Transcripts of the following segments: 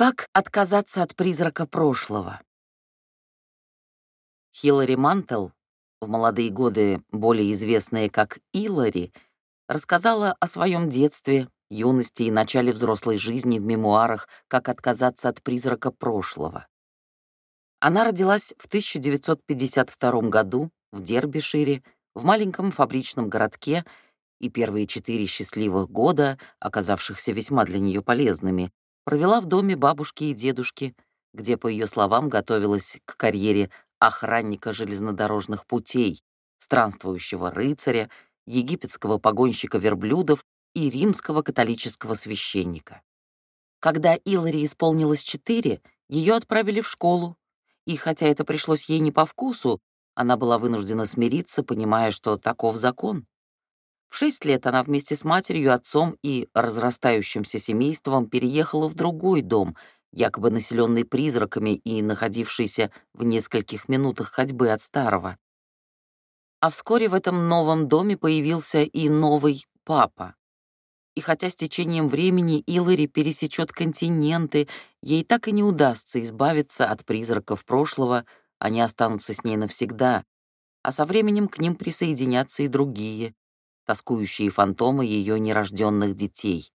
Как отказаться от призрака прошлого? Хиллари Мантел, в молодые годы более известная как Илари, рассказала о своем детстве, юности и начале взрослой жизни в мемуарах «Как отказаться от призрака прошлого». Она родилась в 1952 году в Дербишире, в маленьком фабричном городке, и первые четыре счастливых года, оказавшихся весьма для нее полезными, провела в доме бабушки и дедушки, где, по ее словам, готовилась к карьере охранника железнодорожных путей, странствующего рыцаря, египетского погонщика верблюдов и римского католического священника. Когда Илари исполнилось четыре, ее отправили в школу, и хотя это пришлось ей не по вкусу, она была вынуждена смириться, понимая, что таков закон. В шесть лет она вместе с матерью, отцом и разрастающимся семейством переехала в другой дом, якобы населенный призраками и находившийся в нескольких минутах ходьбы от старого. А вскоре в этом новом доме появился и новый папа. И хотя с течением времени Илари пересечет континенты, ей так и не удастся избавиться от призраков прошлого, они останутся с ней навсегда, а со временем к ним присоединятся и другие, тоскующие фантомы ее нерожденных детей.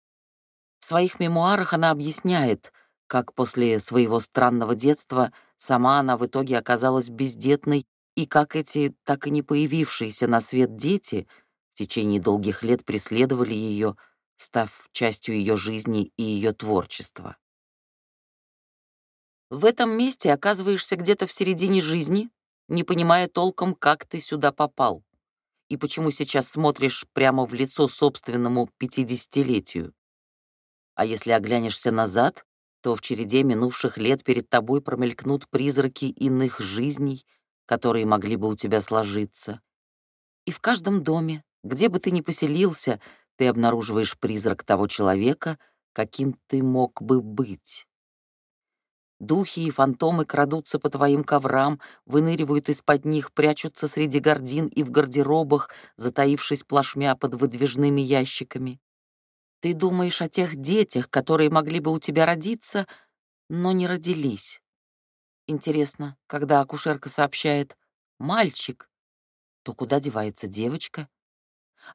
В своих мемуарах она объясняет, как после своего странного детства сама она в итоге оказалась бездетной и как эти так и не появившиеся на свет дети в течение долгих лет преследовали ее, став частью ее жизни и ее творчества. В этом месте оказываешься где-то в середине жизни, не понимая толком, как ты сюда попал и почему сейчас смотришь прямо в лицо собственному пятидесятилетию. А если оглянешься назад, то в череде минувших лет перед тобой промелькнут призраки иных жизней, которые могли бы у тебя сложиться. И в каждом доме, где бы ты ни поселился, ты обнаруживаешь призрак того человека, каким ты мог бы быть. Духи и фантомы крадутся по твоим коврам, выныривают из-под них, прячутся среди гордин и в гардеробах, затаившись плашмя под выдвижными ящиками. Ты думаешь о тех детях, которые могли бы у тебя родиться, но не родились. Интересно, когда акушерка сообщает «мальчик», то куда девается девочка?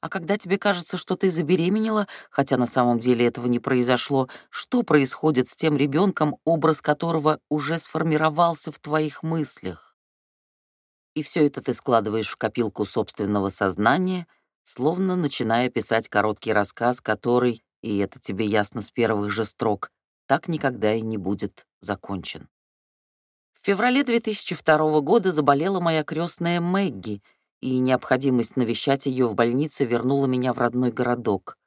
А когда тебе кажется, что ты забеременела, хотя на самом деле этого не произошло, что происходит с тем ребенком, образ которого уже сформировался в твоих мыслях? И все это ты складываешь в копилку собственного сознания, словно начиная писать короткий рассказ, который, и это тебе ясно с первых же строк, так никогда и не будет закончен. В феврале 2002 года заболела моя крестная Мэгги — и необходимость навещать ее в больнице вернула меня в родной городок.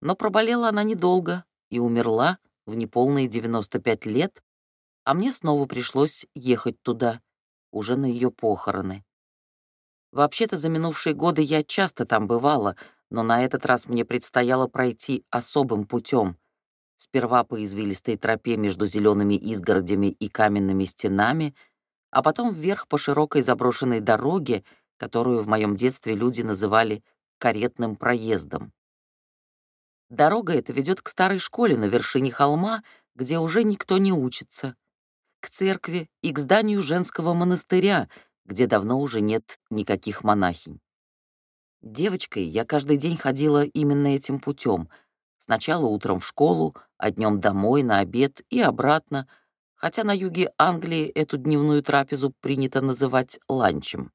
Но проболела она недолго и умерла в неполные 95 лет, а мне снова пришлось ехать туда, уже на ее похороны. Вообще-то за минувшие годы я часто там бывала, но на этот раз мне предстояло пройти особым путем. Сперва по извилистой тропе между зелеными изгородями и каменными стенами, а потом вверх по широкой заброшенной дороге, которую в моем детстве люди называли каретным проездом. Дорога эта ведет к старой школе на вершине холма, где уже никто не учится, к церкви и к зданию женского монастыря, где давно уже нет никаких монахинь. Девочкой я каждый день ходила именно этим путем. Сначала утром в школу, а днем домой, на обед и обратно, хотя на юге Англии эту дневную трапезу принято называть ланчем.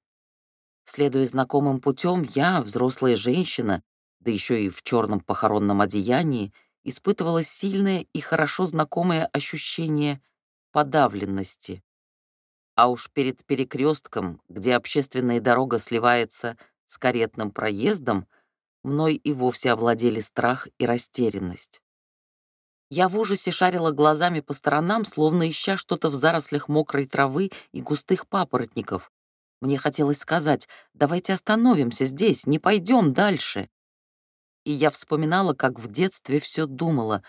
Следуя знакомым путем, я, взрослая женщина, да еще и в черном похоронном одеянии, испытывала сильное и хорошо знакомое ощущение подавленности. А уж перед перекрестком, где общественная дорога сливается с каретным проездом, мной и вовсе овладели страх и растерянность. Я в ужасе шарила глазами по сторонам, словно ища что-то в зарослях мокрой травы и густых папоротников, мне хотелось сказать, давайте остановимся здесь, не пойдем дальше. И я вспоминала, как в детстве все думала.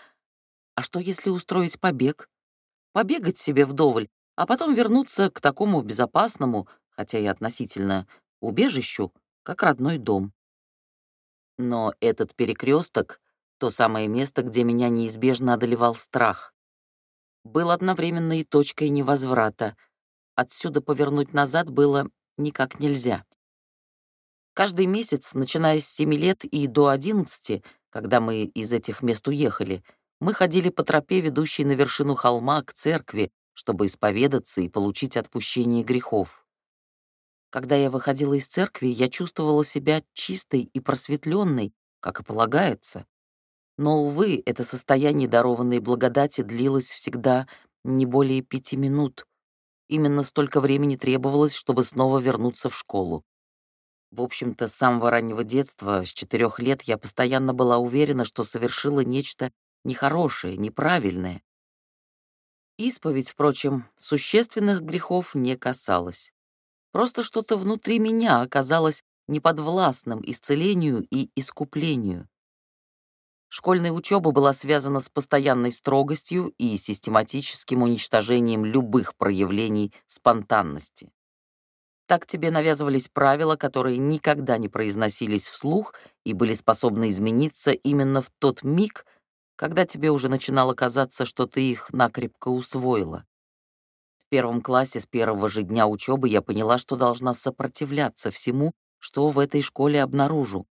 А что, если устроить побег? Побегать себе вдоволь, а потом вернуться к такому безопасному, хотя и относительно, убежищу, как родной дом. Но этот перекресток — то самое место, где меня неизбежно одолевал страх. был одновременно и точкой невозврата. Отсюда повернуть назад было никак нельзя. Каждый месяц, начиная с 7 лет и до 11, когда мы из этих мест уехали, мы ходили по тропе, ведущей на вершину холма, к церкви, чтобы исповедаться и получить отпущение грехов. Когда я выходила из церкви, я чувствовала себя чистой и просветленной, как и полагается. Но, увы, это состояние дарованной благодати длилось всегда не более пяти минут. Именно столько времени требовалось, чтобы снова вернуться в школу. В общем-то, с самого раннего детства, с четырех лет, я постоянно была уверена, что совершила нечто нехорошее, неправильное. Исповедь, впрочем, существенных грехов не касалась. Просто что-то внутри меня оказалось неподвластным исцелению и искуплению. Школьная учеба была связана с постоянной строгостью и систематическим уничтожением любых проявлений спонтанности. Так тебе навязывались правила, которые никогда не произносились вслух и были способны измениться именно в тот миг, когда тебе уже начинало казаться, что ты их накрепко усвоила. В первом классе с первого же дня учебы я поняла, что должна сопротивляться всему, что в этой школе обнаружу.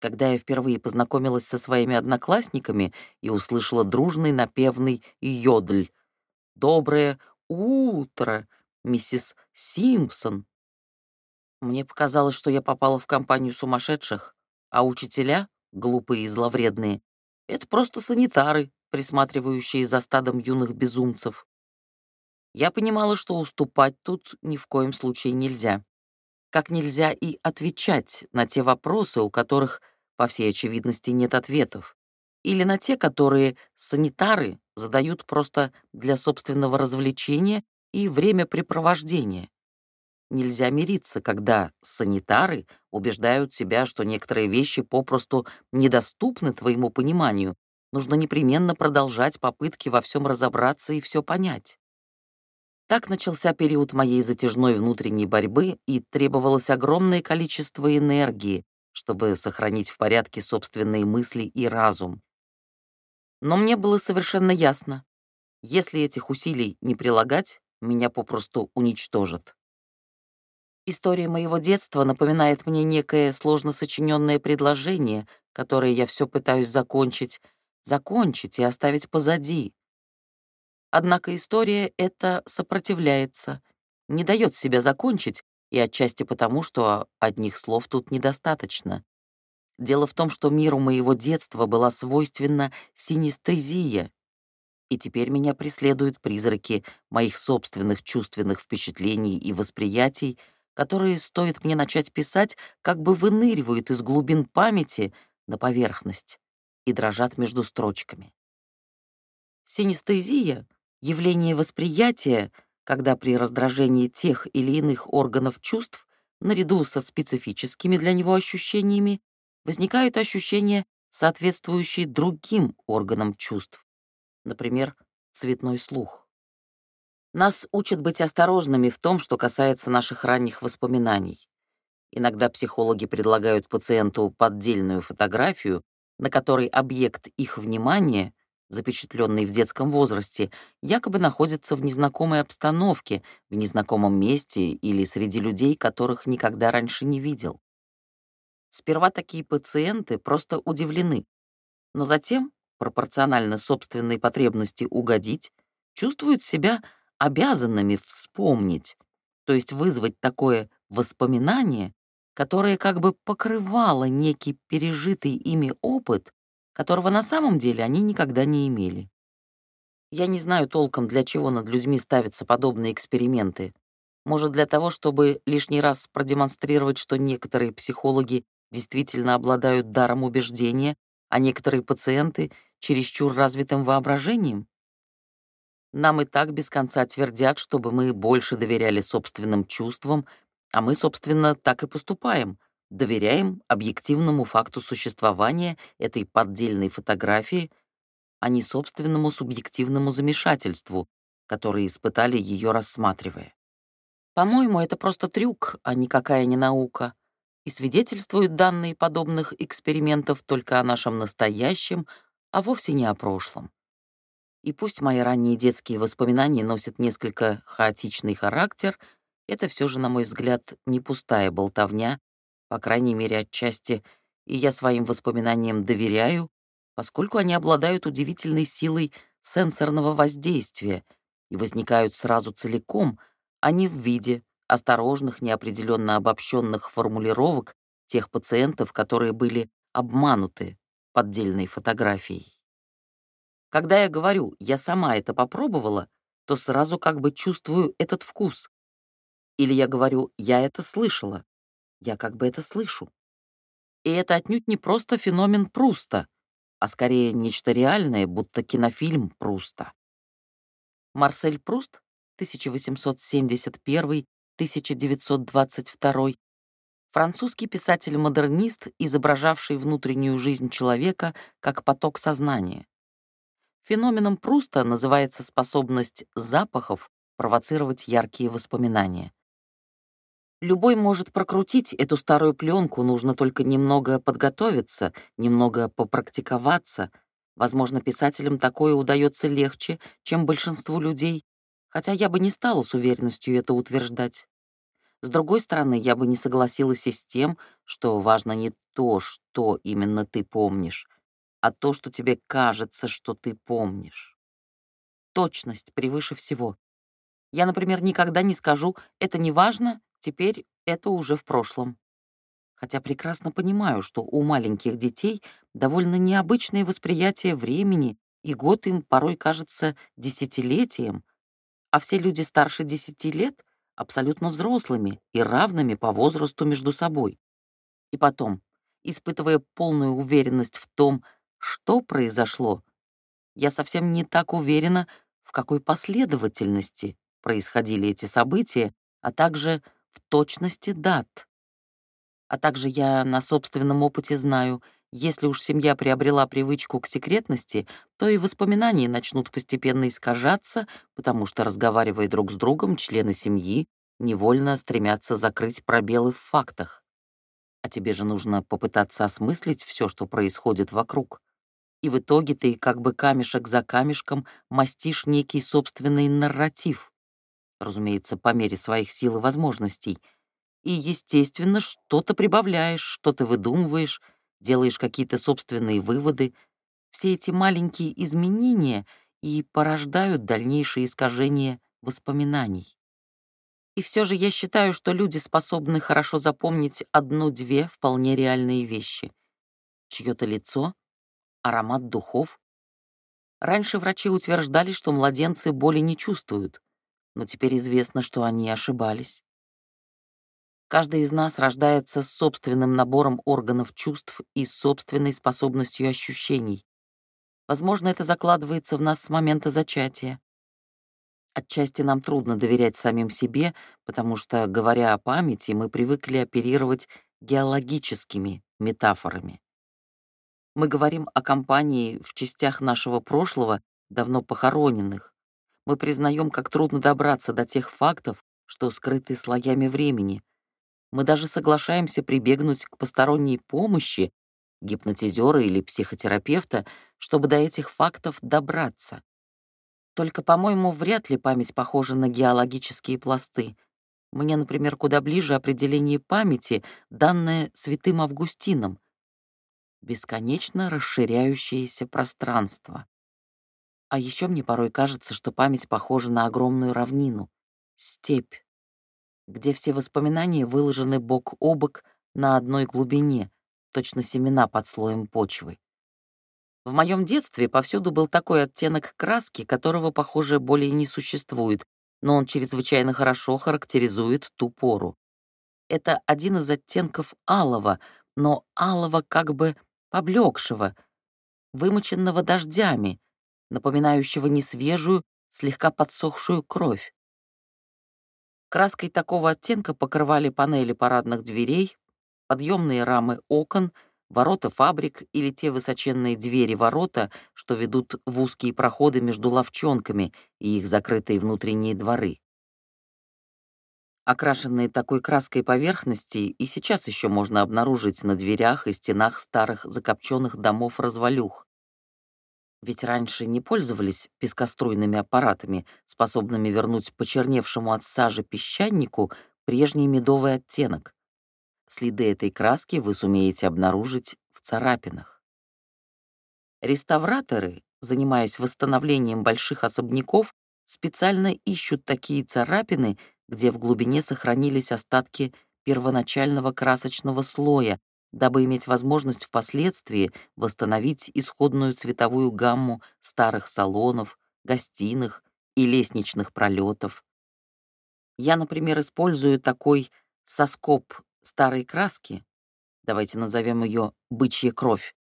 Когда я впервые познакомилась со своими одноклассниками и услышала дружный напевный йодль «Доброе утро, миссис Симпсон!» Мне показалось, что я попала в компанию сумасшедших, а учителя, глупые и зловредные, это просто санитары, присматривающие за стадом юных безумцев. Я понимала, что уступать тут ни в коем случае нельзя. Как нельзя и отвечать на те вопросы, у которых, по всей очевидности, нет ответов. Или на те, которые санитары задают просто для собственного развлечения и времяпрепровождения. Нельзя мириться, когда санитары убеждают себя, что некоторые вещи попросту недоступны твоему пониманию. Нужно непременно продолжать попытки во всем разобраться и все понять. Так начался период моей затяжной внутренней борьбы, и требовалось огромное количество энергии, чтобы сохранить в порядке собственные мысли и разум. Но мне было совершенно ясно, если этих усилий не прилагать, меня попросту уничтожат. История моего детства напоминает мне некое сложно сочиненное предложение, которое я все пытаюсь закончить, закончить и оставить позади, Однако история эта сопротивляется, не дает себя закончить, и отчасти потому, что одних слов тут недостаточно. Дело в том, что миру моего детства была свойственна синестезия, и теперь меня преследуют призраки моих собственных чувственных впечатлений и восприятий, которые, стоит мне начать писать, как бы выныривают из глубин памяти на поверхность и дрожат между строчками. Синестезия Явление восприятия, когда при раздражении тех или иных органов чувств, наряду со специфическими для него ощущениями, возникают ощущения, соответствующие другим органам чувств, например, цветной слух. Нас учат быть осторожными в том, что касается наших ранних воспоминаний. Иногда психологи предлагают пациенту поддельную фотографию, на которой объект их внимания запечатленный в детском возрасте, якобы находится в незнакомой обстановке, в незнакомом месте или среди людей, которых никогда раньше не видел. Сперва такие пациенты просто удивлены, но затем, пропорционально собственной потребности угодить, чувствуют себя обязанными вспомнить, то есть вызвать такое воспоминание, которое как бы покрывало некий пережитый ими опыт которого на самом деле они никогда не имели. Я не знаю толком, для чего над людьми ставятся подобные эксперименты. Может, для того, чтобы лишний раз продемонстрировать, что некоторые психологи действительно обладают даром убеждения, а некоторые пациенты — чересчур развитым воображением? Нам и так без конца твердят, чтобы мы больше доверяли собственным чувствам, а мы, собственно, так и поступаем — доверяем объективному факту существования этой поддельной фотографии, а не собственному субъективному замешательству, которое испытали ее рассматривая. По-моему, это просто трюк, а никакая не наука, и свидетельствуют данные подобных экспериментов только о нашем настоящем, а вовсе не о прошлом. И пусть мои ранние детские воспоминания носят несколько хаотичный характер, это все же, на мой взгляд, не пустая болтовня, по крайней мере, отчасти, и я своим воспоминаниям доверяю, поскольку они обладают удивительной силой сенсорного воздействия и возникают сразу целиком, а не в виде осторожных, неопределенно обобщенных формулировок тех пациентов, которые были обмануты поддельной фотографией. Когда я говорю «я сама это попробовала», то сразу как бы чувствую этот вкус. Или я говорю «я это слышала», я как бы это слышу. И это отнюдь не просто феномен Пруста, а скорее нечто реальное, будто кинофильм Пруста. Марсель Пруст, 1871-1922, французский писатель-модернист, изображавший внутреннюю жизнь человека как поток сознания. Феноменом Пруста называется способность запахов провоцировать яркие воспоминания. Любой может прокрутить эту старую пленку, нужно только немного подготовиться, немного попрактиковаться. Возможно, писателям такое удается легче, чем большинству людей, хотя я бы не стала с уверенностью это утверждать. С другой стороны, я бы не согласилась и с тем, что важно не то, что именно ты помнишь, а то, что тебе кажется, что ты помнишь. Точность превыше всего. Я, например, никогда не скажу «это не важно, теперь это уже в прошлом». Хотя прекрасно понимаю, что у маленьких детей довольно необычное восприятие времени, и год им порой кажется десятилетием, а все люди старше десяти лет абсолютно взрослыми и равными по возрасту между собой. И потом, испытывая полную уверенность в том, что произошло, я совсем не так уверена, в какой последовательности происходили эти события, а также в точности дат. А также я на собственном опыте знаю, если уж семья приобрела привычку к секретности, то и воспоминания начнут постепенно искажаться, потому что, разговаривая друг с другом, члены семьи невольно стремятся закрыть пробелы в фактах. А тебе же нужно попытаться осмыслить все, что происходит вокруг и в итоге ты как бы камешек за камешком мастишь некий собственный нарратив, разумеется, по мере своих сил и возможностей. И, естественно, что-то прибавляешь, что-то выдумываешь, делаешь какие-то собственные выводы. Все эти маленькие изменения и порождают дальнейшие искажения воспоминаний. И все же я считаю, что люди способны хорошо запомнить одну-две вполне реальные вещи. Чье-то лицо, аромат духов. Раньше врачи утверждали, что младенцы боли не чувствуют, но теперь известно, что они ошибались. Каждый из нас рождается с собственным набором органов чувств и собственной способностью ощущений. Возможно, это закладывается в нас с момента зачатия. Отчасти нам трудно доверять самим себе, потому что, говоря о памяти, мы привыкли оперировать геологическими метафорами. Мы говорим о компании в частях нашего прошлого, давно похороненных. Мы признаем, как трудно добраться до тех фактов, что скрыты слоями времени. Мы даже соглашаемся прибегнуть к посторонней помощи, гипнотизера или психотерапевта, чтобы до этих фактов добраться. Только, по-моему, вряд ли память похожа на геологические пласты. Мне, например, куда ближе определение памяти, данное святым Августином — бесконечно расширяющееся пространство. А еще мне порой кажется, что память похожа на огромную равнину, степь, где все воспоминания выложены бок о бок на одной глубине, точно семена под слоем почвы. В моем детстве повсюду был такой оттенок краски, которого, похоже, более не существует, но он чрезвычайно хорошо характеризует ту пору. Это один из оттенков алого, но алого как бы поблекшего, вымоченного дождями, напоминающего несвежую, слегка подсохшую кровь. Краской такого оттенка покрывали панели парадных дверей, подъемные рамы окон, ворота фабрик или те высоченные двери-ворота, что ведут в узкие проходы между ловчонками и их закрытые внутренние дворы окрашенные такой краской поверхности, и сейчас еще можно обнаружить на дверях и стенах старых закопченных домов-развалюх. Ведь раньше не пользовались пескоструйными аппаратами, способными вернуть почерневшему от сажи песчанику прежний медовый оттенок. Следы этой краски вы сумеете обнаружить в царапинах. Реставраторы, занимаясь восстановлением больших особняков, специально ищут такие царапины, где в глубине сохранились остатки первоначального красочного слоя, дабы иметь возможность впоследствии восстановить исходную цветовую гамму старых салонов, гостиных и лестничных пролетов. Я, например, использую такой соскоб старой краски, давайте назовем ее «бычья кровь»,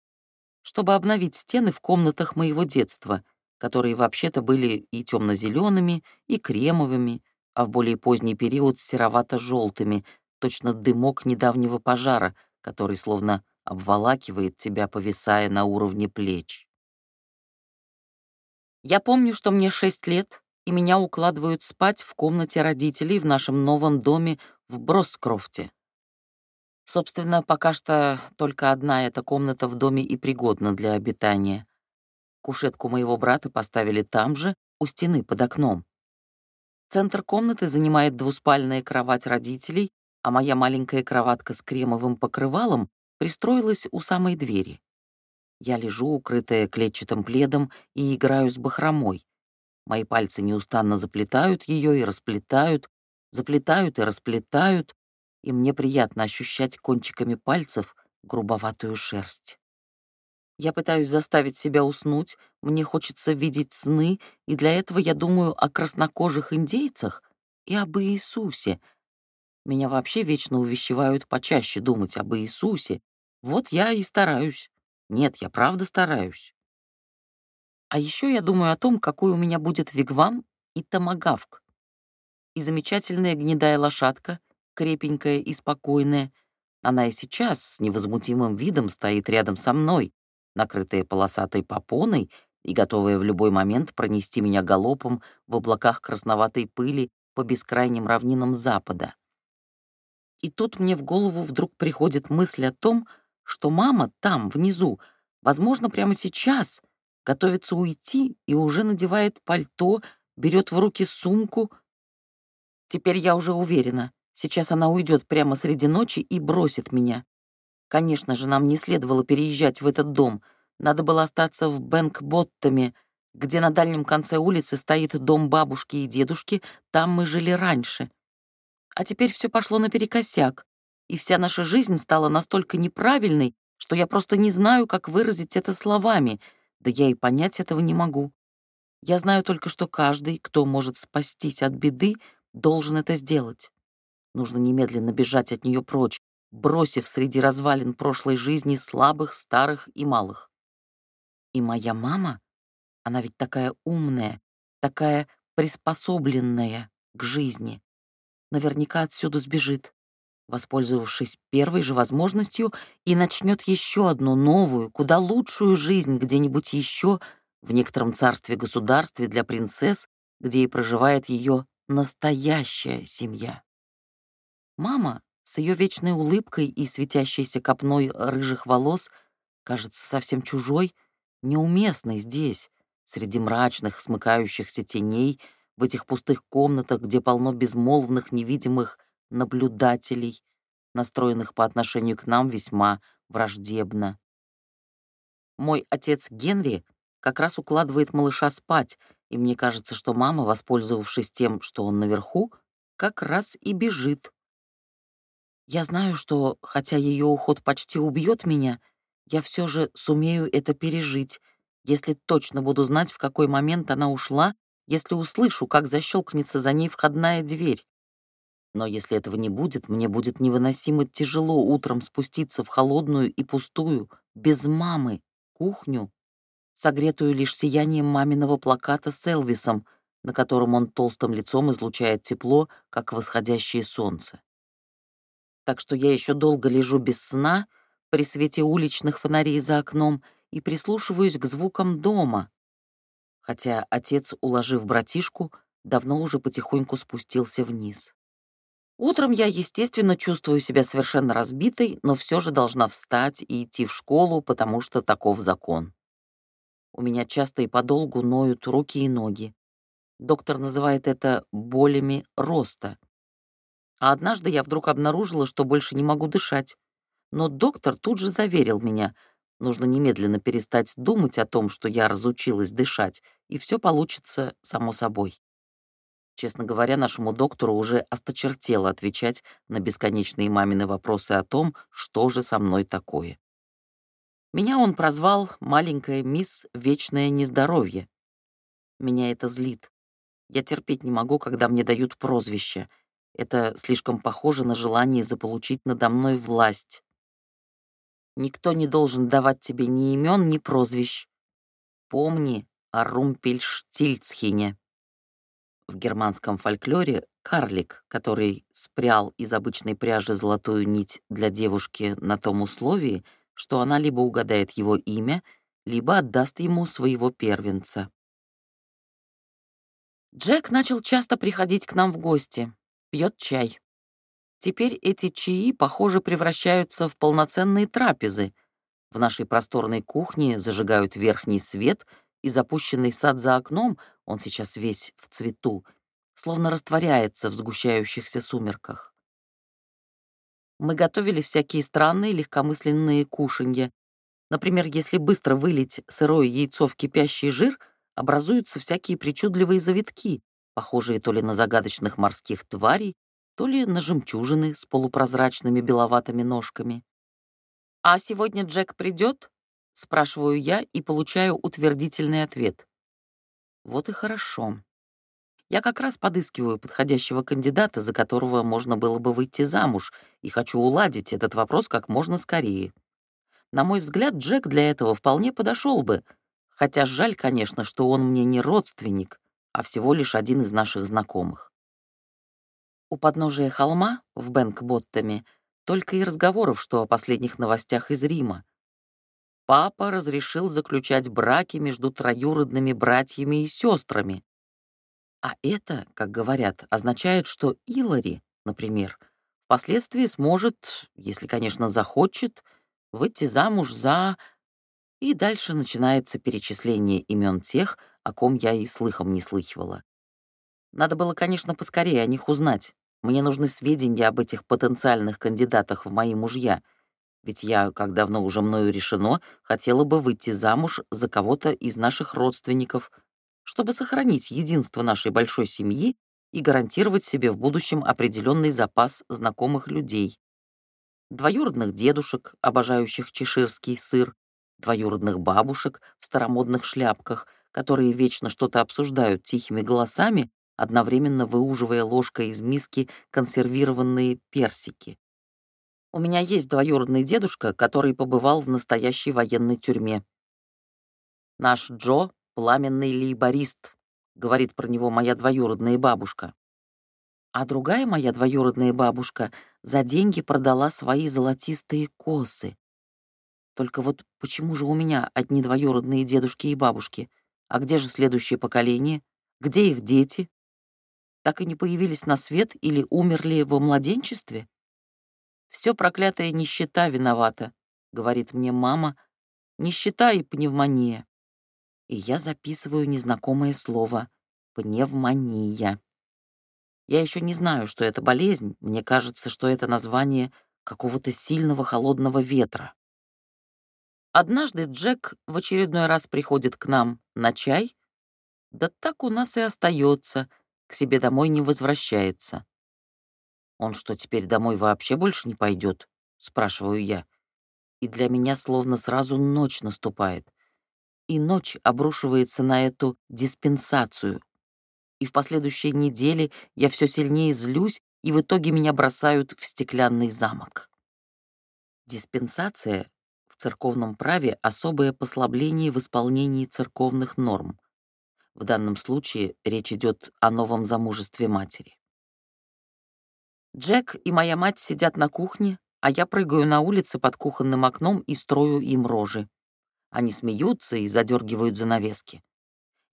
чтобы обновить стены в комнатах моего детства, которые вообще-то были и темно-зелеными, и кремовыми, а в более поздний период серовато-желтыми, точно дымок недавнего пожара, который словно обволакивает тебя, повисая на уровне плеч. Я помню, что мне шесть лет, и меня укладывают спать в комнате родителей в нашем новом доме в Броскрофте. Собственно, пока что только одна эта комната в доме и пригодна для обитания. Кушетку моего брата поставили там же, у стены под окном. Центр комнаты занимает двуспальная кровать родителей, а моя маленькая кроватка с кремовым покрывалом пристроилась у самой двери. Я лежу, укрытая клетчатым пледом, и играю с бахромой. Мои пальцы неустанно заплетают ее и расплетают, заплетают и расплетают, и мне приятно ощущать кончиками пальцев грубоватую шерсть. Я пытаюсь заставить себя уснуть, мне хочется видеть сны, и для этого я думаю о краснокожих индейцах и об Иисусе. Меня вообще вечно увещевают почаще думать об Иисусе. Вот я и стараюсь. Нет, я правда стараюсь. А еще я думаю о том, какой у меня будет вигвам и томагавк. И замечательная гнедая лошадка, крепенькая и спокойная. Она и сейчас с невозмутимым видом стоит рядом со мной, накрытая полосатой попоной и готовая в любой момент пронести меня галопом в облаках красноватой пыли по бескрайним равнинам запада. И тут мне в голову вдруг приходит мысль о том, что мама там, внизу, возможно, прямо сейчас готовится уйти и уже надевает пальто, берет в руки сумку. Теперь я уже уверена, Сейчас она уйдет прямо среди ночи и бросит меня. Конечно же, нам не следовало переезжать в этот дом. Надо было остаться в Бэнкботтоме, где на дальнем конце улицы стоит дом бабушки и дедушки, там мы жили раньше. А теперь все пошло наперекосяк, и вся наша жизнь стала настолько неправильной, что я просто не знаю, как выразить это словами, да я и понять этого не могу. Я знаю только, что каждый, кто может спастись от беды, должен это сделать. Нужно немедленно бежать от нее прочь, бросив среди развалин прошлой жизни слабых, старых и малых. И моя мама, она ведь такая умная, такая приспособленная к жизни, наверняка отсюда сбежит, воспользовавшись первой же возможностью, и начнет еще одну новую, куда лучшую жизнь где-нибудь еще в некотором царстве-государстве для принцесс, где и проживает ее настоящая семья. Мама с ее вечной улыбкой и светящейся копной рыжих волос кажется совсем чужой, неуместной здесь, среди мрачных, смыкающихся теней, в этих пустых комнатах, где полно безмолвных, невидимых наблюдателей, настроенных по отношению к нам весьма враждебно. Мой отец Генри как раз укладывает малыша спать, и мне кажется, что мама, воспользовавшись тем, что он наверху, как раз и бежит я знаю, что, хотя ее уход почти убьет меня, я все же сумею это пережить, если точно буду знать, в какой момент она ушла, если услышу, как защелкнется за ней входная дверь. Но если этого не будет, мне будет невыносимо тяжело утром спуститься в холодную и пустую, без мамы, кухню, согретую лишь сиянием маминого плаката с Элвисом, на котором он толстым лицом излучает тепло, как восходящее солнце так что я еще долго лежу без сна при свете уличных фонарей за окном и прислушиваюсь к звукам дома, хотя отец, уложив братишку, давно уже потихоньку спустился вниз. Утром я, естественно, чувствую себя совершенно разбитой, но все же должна встать и идти в школу, потому что таков закон. У меня часто и подолгу ноют руки и ноги. Доктор называет это болями роста. А однажды я вдруг обнаружила, что больше не могу дышать. Но доктор тут же заверил меня, нужно немедленно перестать думать о том, что я разучилась дышать, и все получится само собой. Честно говоря, нашему доктору уже осточертело отвечать на бесконечные мамины вопросы о том, что же со мной такое. Меня он прозвал «маленькая мисс Вечное Нездоровье». Меня это злит. Я терпеть не могу, когда мне дают прозвище. Это слишком похоже на желание заполучить надо мной власть. Никто не должен давать тебе ни имен, ни прозвищ. Помни о Румпельштильцхене. В германском фольклоре карлик, который спрял из обычной пряжи золотую нить для девушки на том условии, что она либо угадает его имя, либо отдаст ему своего первенца. Джек начал часто приходить к нам в гости, пьет чай. Теперь эти чаи, похоже, превращаются в полноценные трапезы. В нашей просторной кухне зажигают верхний свет — и запущенный сад за окном, он сейчас весь в цвету, словно растворяется в сгущающихся сумерках. Мы готовили всякие странные легкомысленные кушанья. Например, если быстро вылить сырое яйцо в кипящий жир, образуются всякие причудливые завитки, похожие то ли на загадочных морских тварей, то ли на жемчужины с полупрозрачными беловатыми ножками. «А сегодня Джек придет?» Спрашиваю я и получаю утвердительный ответ. Вот и хорошо. Я как раз подыскиваю подходящего кандидата, за которого можно было бы выйти замуж, и хочу уладить этот вопрос как можно скорее. На мой взгляд, Джек для этого вполне подошел бы, хотя жаль, конечно, что он мне не родственник, а всего лишь один из наших знакомых. У подножия холма в Бэнкботтами только и разговоров, что о последних новостях из Рима папа разрешил заключать браки между троюродными братьями и сестрами. А это, как говорят, означает, что Илари, например, впоследствии сможет, если, конечно, захочет, выйти замуж за... И дальше начинается перечисление имен тех, о ком я и слыхом не слыхивала. Надо было, конечно, поскорее о них узнать. Мне нужны сведения об этих потенциальных кандидатах в мои мужья — ведь я, как давно уже мною решено, хотела бы выйти замуж за кого-то из наших родственников, чтобы сохранить единство нашей большой семьи и гарантировать себе в будущем определенный запас знакомых людей. Двоюродных дедушек, обожающих чеширский сыр, двоюродных бабушек в старомодных шляпках, которые вечно что-то обсуждают тихими голосами, одновременно выуживая ложкой из миски консервированные персики. У меня есть двоюродный дедушка, который побывал в настоящей военной тюрьме. Наш Джо — пламенный лейборист, говорит про него моя двоюродная бабушка. А другая моя двоюродная бабушка за деньги продала свои золотистые косы. Только вот почему же у меня одни двоюродные дедушки и бабушки? А где же следующее поколение? Где их дети? Так и не появились на свет или умерли во младенчестве? Все проклятая нищета виновата, говорит мне мама, нищета и пневмония. И я записываю незнакомое слово «пневмония». Я еще не знаю, что это болезнь, мне кажется, что это название какого-то сильного холодного ветра. Однажды Джек в очередной раз приходит к нам на чай, да так у нас и остается, к себе домой не возвращается. «Он что, теперь домой вообще больше не пойдет? спрашиваю я. И для меня словно сразу ночь наступает. И ночь обрушивается на эту диспенсацию. И в последующие недели я все сильнее злюсь, и в итоге меня бросают в стеклянный замок. Диспенсация в церковном праве — особое послабление в исполнении церковных норм. В данном случае речь идет о новом замужестве матери. Джек и моя мать сидят на кухне, а я прыгаю на улице под кухонным окном и строю им рожи. Они смеются и задергивают занавески.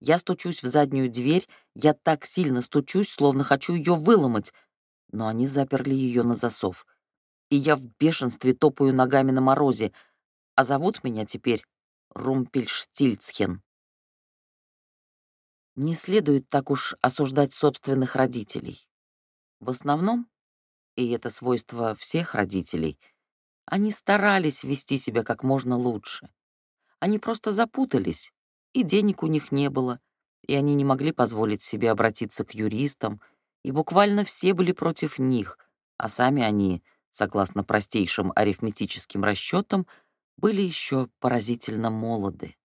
Я стучусь в заднюю дверь, я так сильно стучусь, словно хочу ее выломать, но они заперли ее на засов. И я в бешенстве топаю ногами на морозе, а зовут меня теперь Румпельштильцхен. Не следует так уж осуждать собственных родителей. В основном, и это свойство всех родителей, они старались вести себя как можно лучше. Они просто запутались, и денег у них не было, и они не могли позволить себе обратиться к юристам, и буквально все были против них, а сами они, согласно простейшим арифметическим расчетам, были еще поразительно молоды.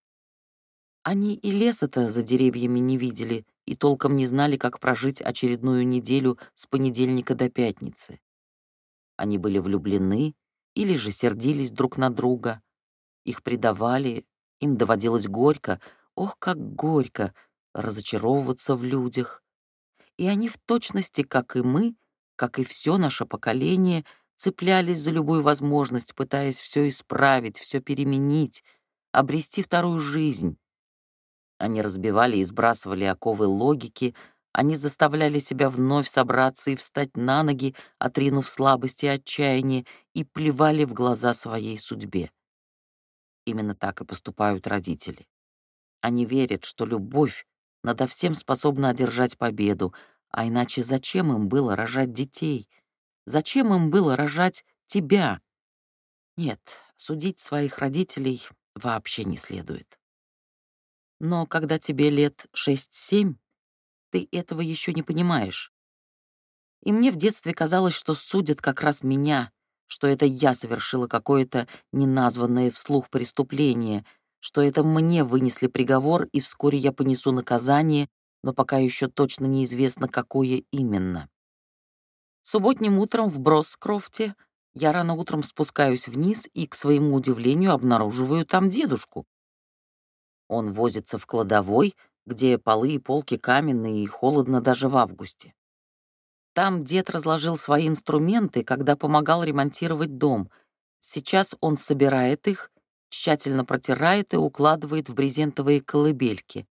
Они и леса-то за деревьями не видели и толком не знали, как прожить очередную неделю с понедельника до пятницы. Они были влюблены или же сердились друг на друга. Их предавали, им доводилось горько, ох, как горько, разочаровываться в людях. И они в точности, как и мы, как и все наше поколение, цеплялись за любую возможность, пытаясь все исправить, все переменить, обрести вторую жизнь. Они разбивали и сбрасывали оковы логики, они заставляли себя вновь собраться и встать на ноги, отринув слабости и отчаяние, и плевали в глаза своей судьбе. Именно так и поступают родители. Они верят, что любовь надо всем способна одержать победу, а иначе зачем им было рожать детей? Зачем им было рожать тебя? Нет, судить своих родителей вообще не следует. Но когда тебе лет 6-7, ты этого еще не понимаешь. И мне в детстве казалось, что судят как раз меня, что это я совершила какое-то неназванное вслух преступление, что это мне вынесли приговор, и вскоре я понесу наказание, но пока еще точно неизвестно, какое именно. Субботним утром в Броскрофте я рано утром спускаюсь вниз и, к своему удивлению, обнаруживаю там дедушку. Он возится в кладовой, где полы и полки каменные и холодно даже в августе. Там дед разложил свои инструменты, когда помогал ремонтировать дом. Сейчас он собирает их, тщательно протирает и укладывает в брезентовые колыбельки.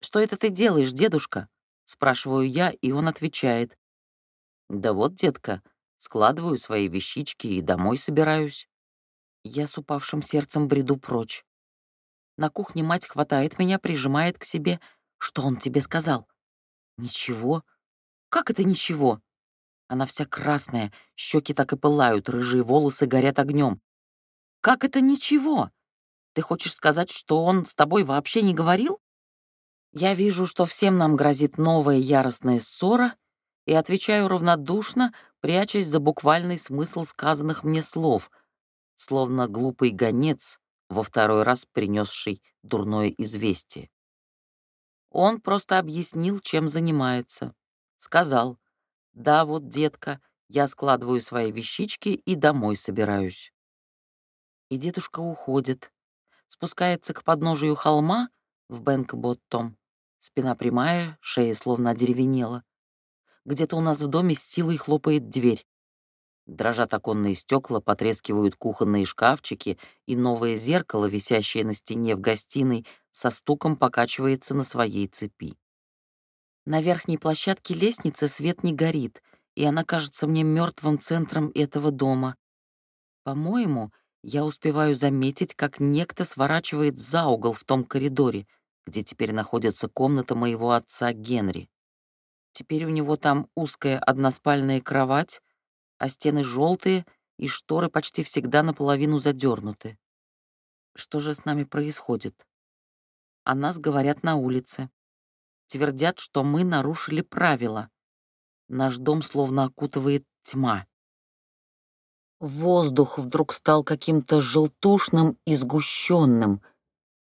«Что это ты делаешь, дедушка?» — спрашиваю я, и он отвечает. «Да вот, детка, складываю свои вещички и домой собираюсь». Я с упавшим сердцем бреду прочь. На кухне мать хватает меня, прижимает к себе. Что он тебе сказал? Ничего. Как это ничего? Она вся красная, щеки так и пылают, рыжие волосы горят огнем. Как это ничего? Ты хочешь сказать, что он с тобой вообще не говорил? Я вижу, что всем нам грозит новая яростная ссора, и отвечаю равнодушно, прячась за буквальный смысл сказанных мне слов, словно глупый гонец, во второй раз принесший дурное известие. Он просто объяснил, чем занимается. Сказал, «Да, вот, детка, я складываю свои вещички и домой собираюсь». И дедушка уходит, спускается к подножию холма в Бэнкботтом. Спина прямая, шея словно одеревенела. Где-то у нас в доме с силой хлопает дверь. Дрожат оконные стекла, потрескивают кухонные шкафчики, и новое зеркало, висящее на стене в гостиной, со стуком покачивается на своей цепи. На верхней площадке лестницы свет не горит, и она кажется мне мертвым центром этого дома. По-моему, я успеваю заметить, как некто сворачивает за угол в том коридоре, где теперь находится комната моего отца Генри. Теперь у него там узкая односпальная кровать, а стены желтые и шторы почти всегда наполовину задернуты. Что же с нами происходит? О нас говорят на улице. Твердят, что мы нарушили правила. Наш дом словно окутывает тьма. Воздух вдруг стал каким-то желтушным и сгущенным.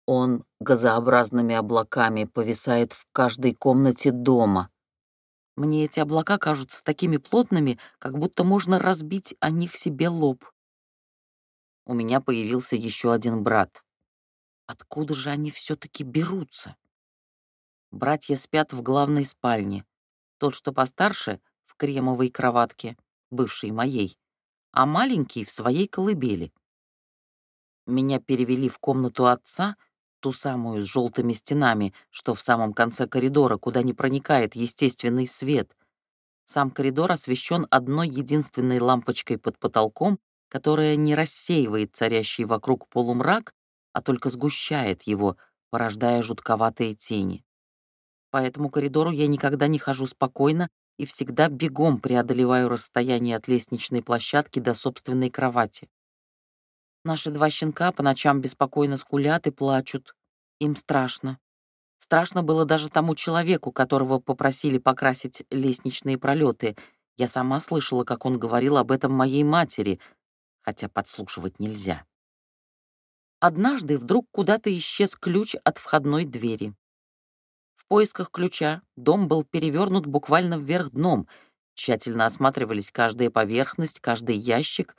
Он газообразными облаками повисает в каждой комнате дома. Мне эти облака кажутся такими плотными, как будто можно разбить о них себе лоб. У меня появился еще один брат. Откуда же они все-таки берутся? Братья спят в главной спальне. Тот, что постарше, в кремовой кроватке, бывшей моей, а маленький — в своей колыбели. Меня перевели в комнату отца — ту самую с желтыми стенами, что в самом конце коридора, куда не проникает естественный свет. Сам коридор освещен одной единственной лампочкой под потолком, которая не рассеивает царящий вокруг полумрак, а только сгущает его, порождая жутковатые тени. По этому коридору я никогда не хожу спокойно и всегда бегом преодолеваю расстояние от лестничной площадки до собственной кровати. Наши два щенка по ночам беспокойно скулят и плачут. Им страшно. Страшно было даже тому человеку, которого попросили покрасить лестничные пролеты. Я сама слышала, как он говорил об этом моей матери, хотя подслушивать нельзя. Однажды вдруг куда-то исчез ключ от входной двери. В поисках ключа дом был перевернут буквально вверх дном, тщательно осматривались каждая поверхность, каждый ящик,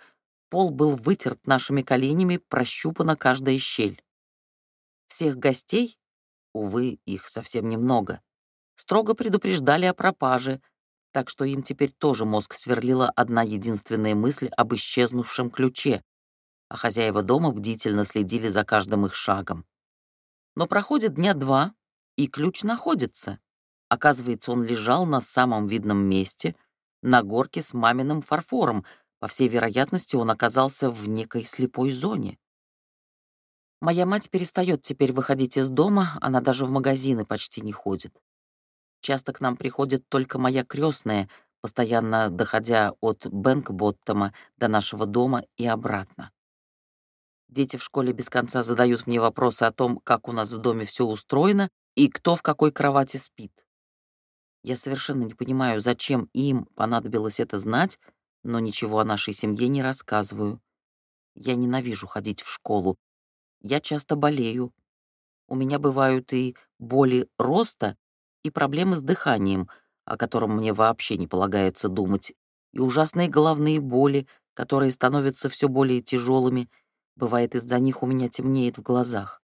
пол был вытерт нашими коленями, прощупана каждая щель. Всех гостей, увы, их совсем немного, строго предупреждали о пропаже, так что им теперь тоже мозг сверлила одна единственная мысль об исчезнувшем ключе, а хозяева дома бдительно следили за каждым их шагом. Но проходит дня два, и ключ находится. Оказывается, он лежал на самом видном месте, на горке с маминым фарфором. По всей вероятности, он оказался в некой слепой зоне. Моя мать перестает теперь выходить из дома, она даже в магазины почти не ходит. Часто к нам приходит только моя крестная, постоянно доходя от Бэнкботтома до нашего дома и обратно. Дети в школе без конца задают мне вопросы о том, как у нас в доме все устроено и кто в какой кровати спит. Я совершенно не понимаю, зачем им понадобилось это знать, но ничего о нашей семье не рассказываю. Я ненавижу ходить в школу. Я часто болею. У меня бывают и боли роста, и проблемы с дыханием, о котором мне вообще не полагается думать, и ужасные головные боли, которые становятся все более тяжелыми, Бывает, из-за них у меня темнеет в глазах.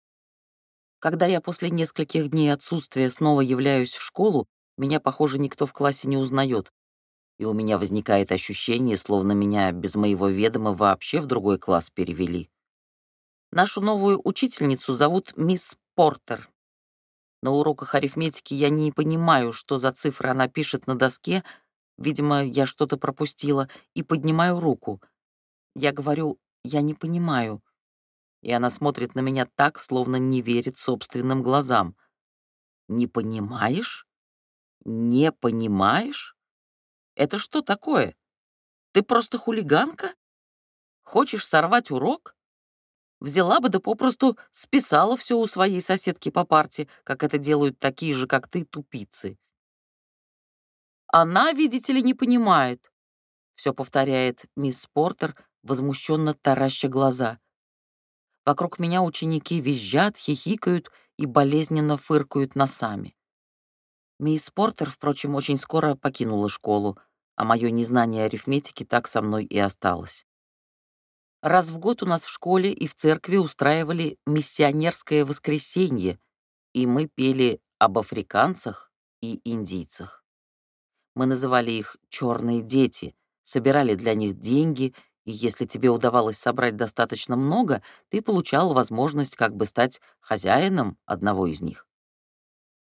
Когда я после нескольких дней отсутствия снова являюсь в школу, меня, похоже, никто в классе не узнает, и у меня возникает ощущение, словно меня без моего ведома вообще в другой класс перевели. Нашу новую учительницу зовут мисс Портер. На уроках арифметики я не понимаю, что за цифры она пишет на доске, видимо, я что-то пропустила, и поднимаю руку. Я говорю, я не понимаю и она смотрит на меня так, словно не верит собственным глазам. «Не понимаешь? Не понимаешь? Это что такое? Ты просто хулиганка? Хочешь сорвать урок? Взяла бы да попросту списала все у своей соседки по парте, как это делают такие же, как ты, тупицы. Она, видите ли, не понимает, все повторяет мисс Портер, возмущенно тараща глаза. Вокруг меня ученики визжат, хихикают и болезненно фыркают носами. Мисс Портер, впрочем, очень скоро покинула школу, а мое незнание арифметики так со мной и осталось. Раз в год у нас в школе и в церкви устраивали миссионерское воскресенье, и мы пели об африканцах и индийцах. Мы называли их «черные дети», собирали для них деньги и если тебе удавалось собрать достаточно много, ты получал возможность как бы стать хозяином одного из них.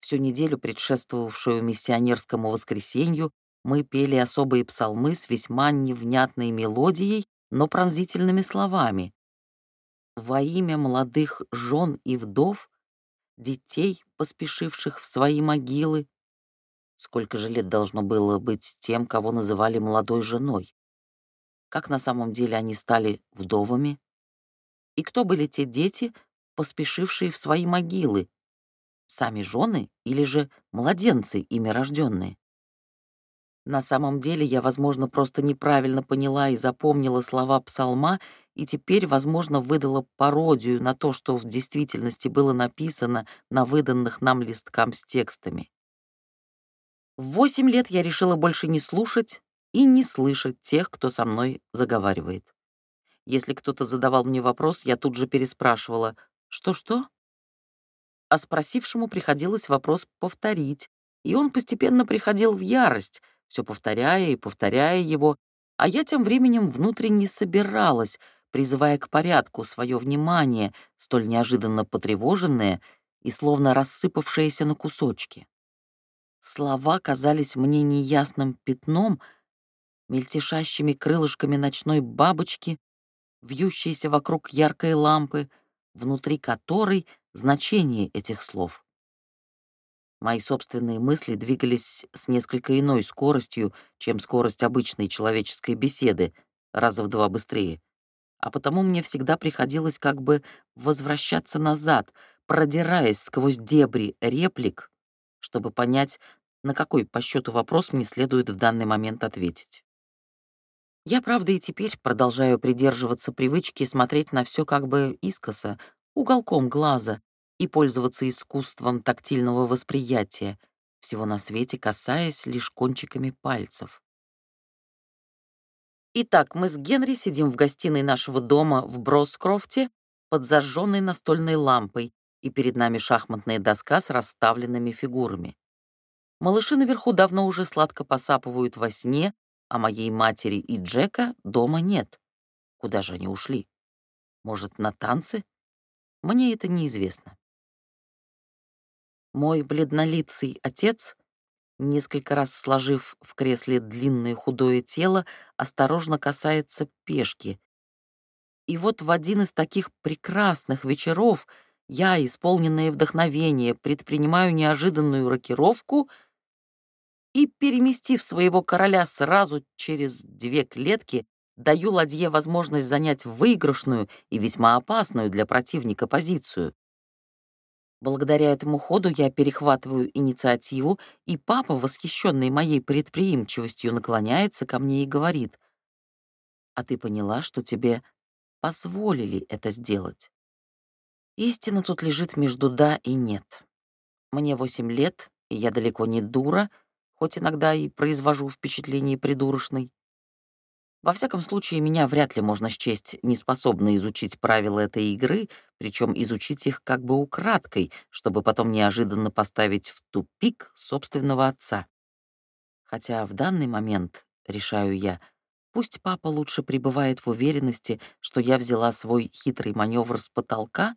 Всю неделю, предшествовавшую миссионерскому воскресенью, мы пели особые псалмы с весьма невнятной мелодией, но пронзительными словами. «Во имя молодых жен и вдов, детей, поспешивших в свои могилы». Сколько же лет должно было быть тем, кого называли молодой женой? как на самом деле они стали вдовами, и кто были те дети, поспешившие в свои могилы, сами жены или же младенцы, ими рожденные. На самом деле я, возможно, просто неправильно поняла и запомнила слова псалма, и теперь, возможно, выдала пародию на то, что в действительности было написано на выданных нам листкам с текстами. В восемь лет я решила больше не слушать, и не слышать тех, кто со мной заговаривает. Если кто-то задавал мне вопрос, я тут же переспрашивала «что-что?». А спросившему приходилось вопрос повторить, и он постепенно приходил в ярость, все повторяя и повторяя его, а я тем временем внутренне собиралась, призывая к порядку свое внимание, столь неожиданно потревоженное и словно рассыпавшееся на кусочки. Слова казались мне неясным пятном — мельтешащими крылышками ночной бабочки, вьющейся вокруг яркой лампы, внутри которой значение этих слов. Мои собственные мысли двигались с несколько иной скоростью, чем скорость обычной человеческой беседы, раза в два быстрее. А потому мне всегда приходилось как бы возвращаться назад, продираясь сквозь дебри реплик, чтобы понять, на какой по счету вопрос мне следует в данный момент ответить. Я, правда, и теперь продолжаю придерживаться привычки смотреть на все как бы искоса, уголком глаза, и пользоваться искусством тактильного восприятия, всего на свете касаясь лишь кончиками пальцев. Итак, мы с Генри сидим в гостиной нашего дома в Броскрофте под зажженной настольной лампой, и перед нами шахматная доска с расставленными фигурами. Малыши наверху давно уже сладко посапывают во сне, а моей матери и Джека дома нет. Куда же они ушли? Может, на танцы? Мне это неизвестно. Мой бледнолицый отец, несколько раз сложив в кресле длинное худое тело, осторожно касается пешки. И вот в один из таких прекрасных вечеров я, исполненная вдохновения, предпринимаю неожиданную рокировку и, переместив своего короля сразу через две клетки, даю ладье возможность занять выигрышную и весьма опасную для противника позицию. Благодаря этому ходу я перехватываю инициативу, и папа, восхищенный моей предприимчивостью, наклоняется ко мне и говорит, «А ты поняла, что тебе позволили это сделать?» Истина тут лежит между «да» и «нет». Мне восемь лет, и я далеко не дура, хоть иногда и произвожу впечатление придурочной. Во всяком случае, меня вряд ли можно счесть неспособной изучить правила этой игры, причем изучить их как бы украдкой, чтобы потом неожиданно поставить в тупик собственного отца. Хотя в данный момент, решаю я, пусть папа лучше пребывает в уверенности, что я взяла свой хитрый маневр с потолка,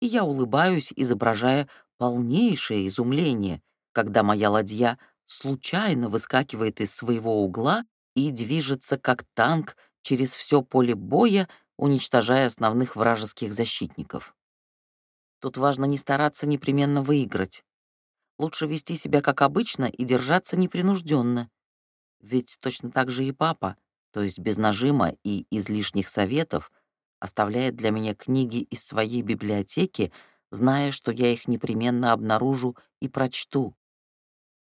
и я улыбаюсь, изображая полнейшее изумление, когда моя ладья случайно выскакивает из своего угла и движется как танк через все поле боя, уничтожая основных вражеских защитников. Тут важно не стараться непременно выиграть. Лучше вести себя как обычно и держаться непринужденно. Ведь точно так же и папа, то есть без нажима и излишних советов, оставляет для меня книги из своей библиотеки, зная, что я их непременно обнаружу и прочту.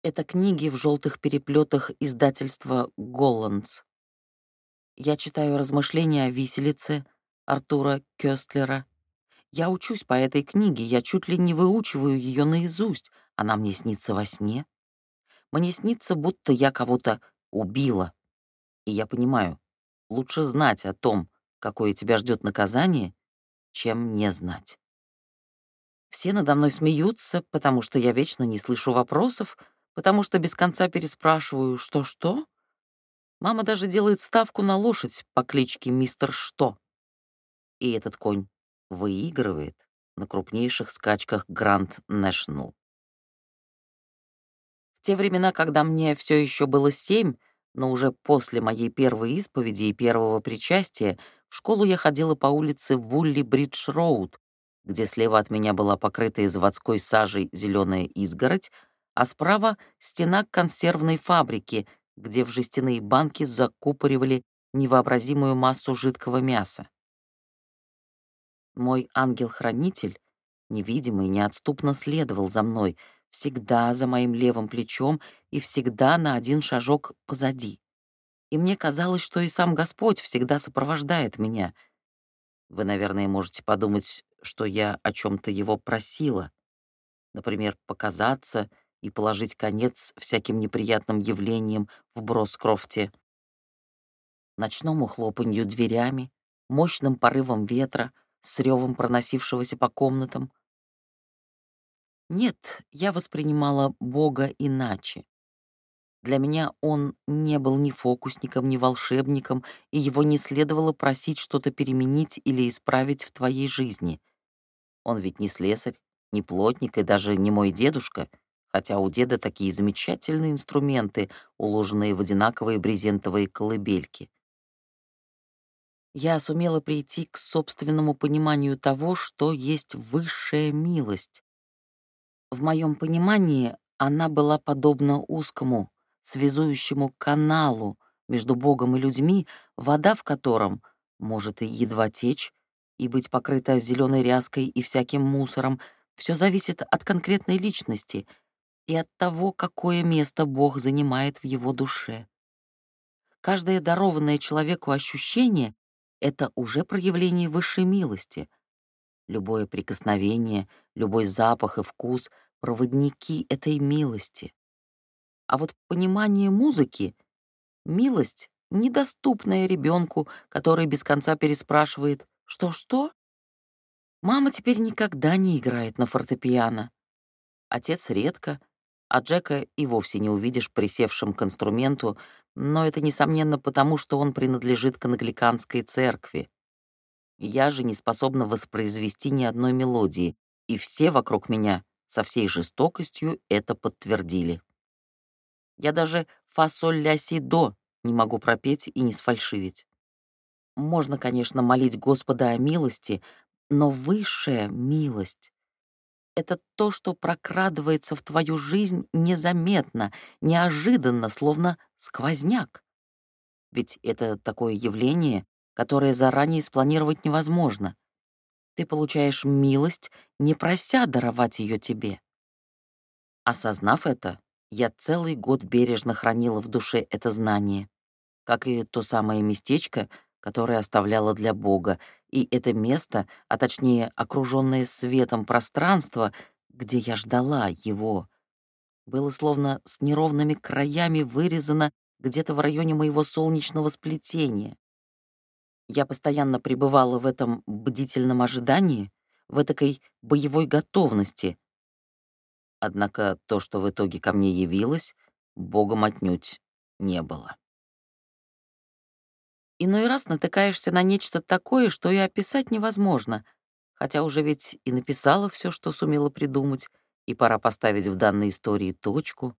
Это книги в желтых переплетах издательства «Голланц». Я читаю размышления о виселице Артура Кёстлера. Я учусь по этой книге, я чуть ли не выучиваю ее наизусть. Она мне снится во сне. Мне снится, будто я кого-то убила. И я понимаю, лучше знать о том, какое тебя ждет наказание, чем не знать. Все надо мной смеются, потому что я вечно не слышу вопросов, потому что без конца переспрашиваю «что-что?». Мама даже делает ставку на лошадь по кличке Мистер Что. И этот конь выигрывает на крупнейших скачках Гранд Нэшнл. В те времена, когда мне все еще было семь, но уже после моей первой исповеди и первого причастия, в школу я ходила по улице Вулли-Бридж-Роуд, где слева от меня была покрытая заводской сажей зеленая изгородь, а справа — стена консервной фабрики, где в жестяные банки закупоривали невообразимую массу жидкого мяса. Мой ангел-хранитель, невидимый, неотступно следовал за мной, всегда за моим левым плечом и всегда на один шажок позади. И мне казалось, что и сам Господь всегда сопровождает меня. Вы, наверное, можете подумать, что я о чем то его просила. Например, показаться — и положить конец всяким неприятным явлениям в Броскрофте. Ночному хлопанью дверями, мощным порывом ветра, с ревом проносившегося по комнатам. Нет, я воспринимала Бога иначе. Для меня он не был ни фокусником, ни волшебником, и его не следовало просить что-то переменить или исправить в твоей жизни. Он ведь не слесарь, не плотник и даже не мой дедушка — хотя у деда такие замечательные инструменты, уложенные в одинаковые брезентовые колыбельки. Я сумела прийти к собственному пониманию того, что есть высшая милость. В моем понимании Она была подобна узкому, связующему каналу между Богом и людьми, вода в котором может и едва течь, и быть покрыта зеленой ряской и всяким мусором, все зависит от конкретной личности и от того, какое место Бог занимает в его душе. Каждое дарованное человеку ощущение — это уже проявление высшей милости. Любое прикосновение, любой запах и вкус — проводники этой милости. А вот понимание музыки — милость, недоступная ребенку, который без конца переспрашивает «Что-что?». Мама теперь никогда не играет на фортепиано. Отец редко, а Джека и вовсе не увидишь присевшим к инструменту, но это, несомненно, потому, что он принадлежит к англиканской церкви. Я же не способна воспроизвести ни одной мелодии, и все вокруг меня со всей жестокостью это подтвердили. Я даже фа-соль-ля-си-до не могу пропеть и не сфальшивить. Можно, конечно, молить Господа о милости, но высшая милость это то, что прокрадывается в твою жизнь незаметно, неожиданно, словно сквозняк. Ведь это такое явление, которое заранее спланировать невозможно. Ты получаешь милость, не прося даровать ее тебе. Осознав это, я целый год бережно хранила в душе это знание, как и то самое местечко, которое оставляла для Бога, и это место, а точнее окруженное светом пространство, где я ждала его, было словно с неровными краями вырезано где-то в районе моего солнечного сплетения. Я постоянно пребывала в этом бдительном ожидании, в этакой боевой готовности. Однако то, что в итоге ко мне явилось, Богом отнюдь не было. Иной раз натыкаешься на нечто такое, что и описать невозможно, хотя уже ведь и написала все, что сумела придумать, и пора поставить в данной истории точку.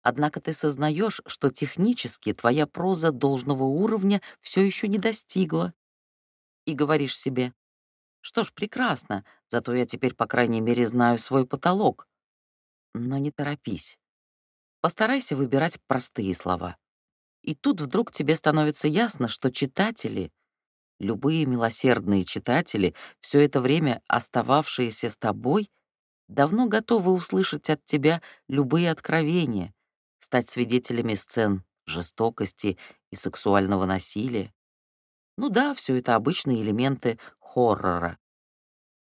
Однако ты сознаешь, что технически твоя проза должного уровня все еще не достигла. И говоришь себе, что ж, прекрасно, зато я теперь, по крайней мере, знаю свой потолок. Но не торопись. Постарайся выбирать простые слова. И тут вдруг тебе становится ясно, что читатели, любые милосердные читатели, все это время остававшиеся с тобой, давно готовы услышать от тебя любые откровения, стать свидетелями сцен жестокости и сексуального насилия. Ну да, все это обычные элементы хоррора.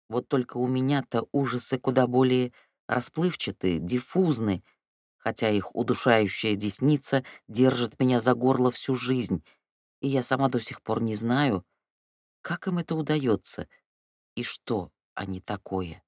Вот только у меня-то ужасы куда более расплывчатые, диффузны, хотя их удушающая десница держит меня за горло всю жизнь, и я сама до сих пор не знаю, как им это удается и что они такое.